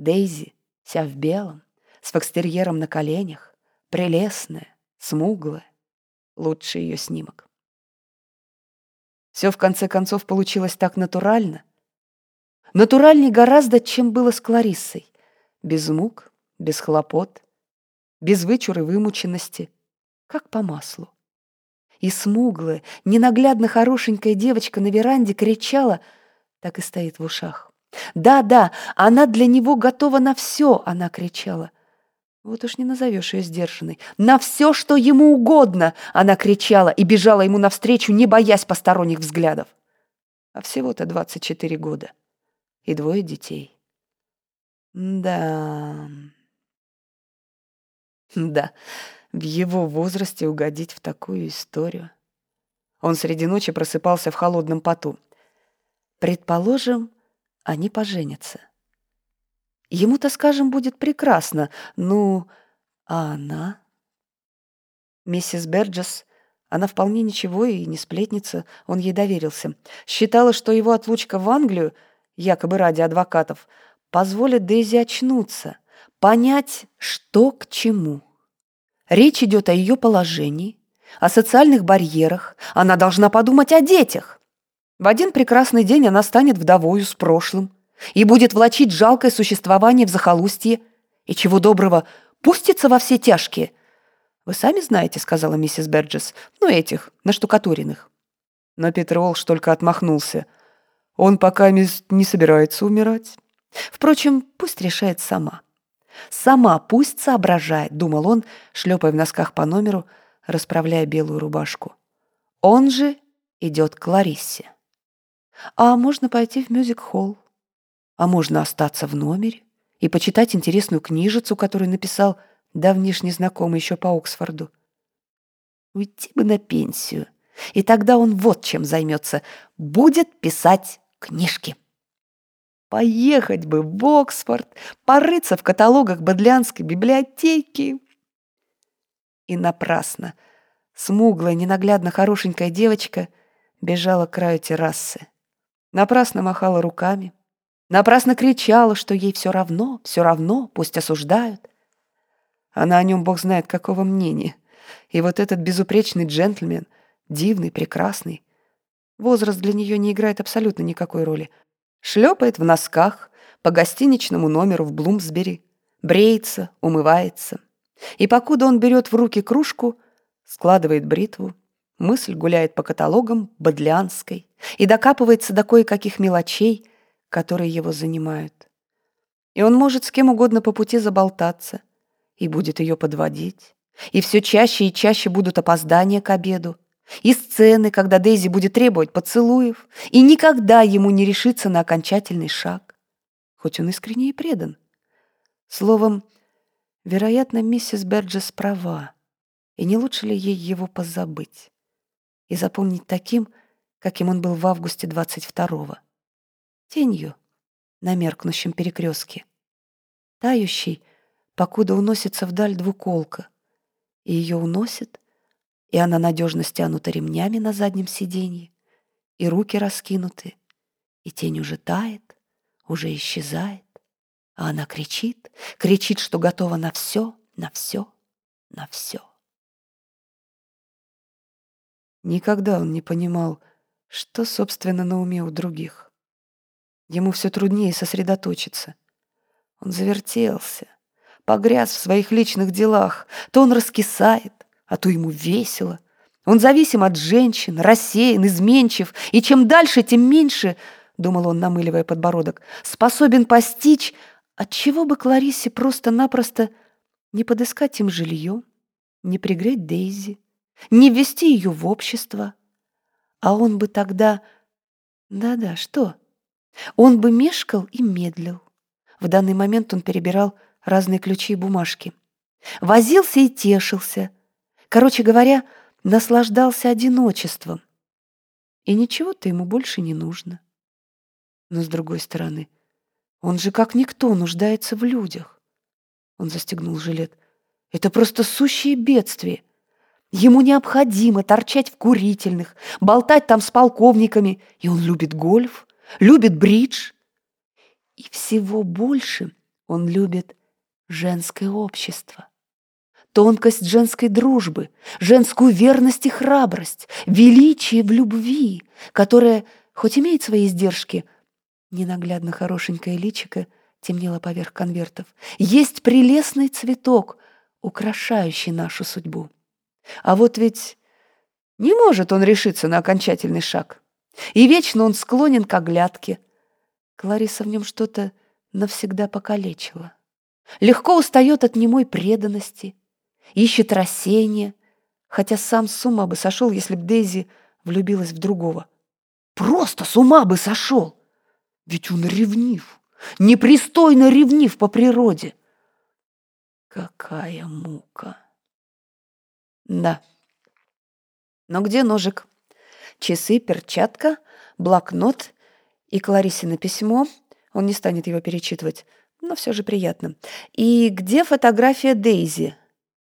Дейзи, вся в белом, с фокстерьером на коленях, прелестная, смуглая. Лучший ее снимок. Все в конце концов получилось так натурально. Натуральней гораздо, чем было с Клариссой. Без мук, без хлопот, без вычур и вымученности, как по маслу. И смуглая, ненаглядно хорошенькая девочка на веранде кричала, так и стоит в ушах. «Да-да, она для него готова на все!» — она кричала. Вот уж не назовешь ее сдержанной. «На все, что ему угодно!» — она кричала и бежала ему навстречу, не боясь посторонних взглядов. А всего-то 24 года. И двое детей. Да... Да, в его возрасте угодить в такую историю. Он среди ночи просыпался в холодном поту. Предположим, они поженятся. Ему-то, скажем, будет прекрасно. Ну, а она? Миссис Берджес, она вполне ничего и не сплетница, он ей доверился. Считала, что его отлучка в Англию, якобы ради адвокатов, позволит Дейзи очнуться, понять, что к чему. Речь идет о ее положении, о социальных барьерах. Она должна подумать о детях. В один прекрасный день она станет вдовою с прошлым и будет влачить жалкое существование в захолустье, и чего доброго пустится во все тяжкие. «Вы сами знаете», — сказала миссис Берджес, — «ну этих, наштукатуренных». Но Питер Уолш только отмахнулся. «Он пока не собирается умирать. Впрочем, пусть решает сама». Сама пусть соображает, думал он, шлепая в носках по номеру, расправляя белую рубашку. Он же идет к Лариссе. А можно пойти в мюзик-холл. А можно остаться в номере и почитать интересную книжицу, которую написал давнишний знакомый еще по Оксфорду. Уйти бы на пенсию, и тогда он вот чем займется. Будет писать книжки. Поехать бы в Оксфорд, порыться в каталогах Бодлянской библиотеки. И напрасно. Смуглая, ненаглядно хорошенькая девочка бежала к краю террасы. Напрасно махала руками. Напрасно кричала, что ей все равно, все равно, пусть осуждают. Она о нем бог знает какого мнения. И вот этот безупречный джентльмен, дивный, прекрасный, возраст для нее не играет абсолютно никакой роли — Шлепает в носках по гостиничному номеру в Блумсбери, бреется, умывается. И покуда он берет в руки кружку, складывает бритву, мысль гуляет по каталогам Бодлянской и докапывается до кое-каких мелочей, которые его занимают. И он может с кем угодно по пути заболтаться и будет ее подводить. И все чаще и чаще будут опоздания к обеду, и сцены, когда Дейзи будет требовать поцелуев, и никогда ему не решится на окончательный шаг, хоть он искренне и предан. Словом, вероятно, миссис Берджес права, и не лучше ли ей его позабыть и запомнить таким, каким он был в августе 22-го, тенью на меркнущем перекрестке, тающей, покуда уносится вдаль двуколка, и ее уносит и она надежно стянута ремнями на заднем сиденье, и руки раскинуты, и тень уже тает, уже исчезает, а она кричит, кричит, что готова на все, на все, на все. Никогда он не понимал, что, собственно, на уме у других. Ему все труднее сосредоточиться. Он завертелся, погряз в своих личных делах, то он раскисает, а то ему весело. Он зависим от женщин, рассеян, изменчив, и чем дальше, тем меньше, думал он, намыливая подбородок, способен постичь, отчего бы Кларисе просто-напросто не подыскать им жилье, не пригреть Дейзи, не ввести ее в общество. А он бы тогда... Да-да, что? Он бы мешкал и медлил. В данный момент он перебирал разные ключи и бумажки. Возился и тешился — Короче говоря, наслаждался одиночеством. И ничего-то ему больше не нужно. Но с другой стороны, он же как никто нуждается в людях. Он застегнул жилет. Это просто сущее бедствие. Ему необходимо торчать в курительных, болтать там с полковниками, и он любит гольф, любит бридж. И всего больше Он любит женское общество. Тонкость женской дружбы, женскую верность и храбрость, величие в любви, которая, хоть имеет свои издержки, ненаглядно хорошенькое личико темнело поверх конвертов, есть прелестный цветок, украшающий нашу судьбу. А вот ведь не может он решиться на окончательный шаг. И вечно он склонен к оглядке. Клариса в нем что-то навсегда покалечила. Легко устает от немой преданности, ищет рассеяния, хотя сам с ума бы сошел, если б Дейзи влюбилась в другого. Просто с ума бы сошел! Ведь он ревнив, непристойно ревнив по природе. Какая мука! Да. Но где ножик? Часы, перчатка, блокнот и Кларисина письмо. Он не станет его перечитывать, но все же приятно. И где фотография Дейзи?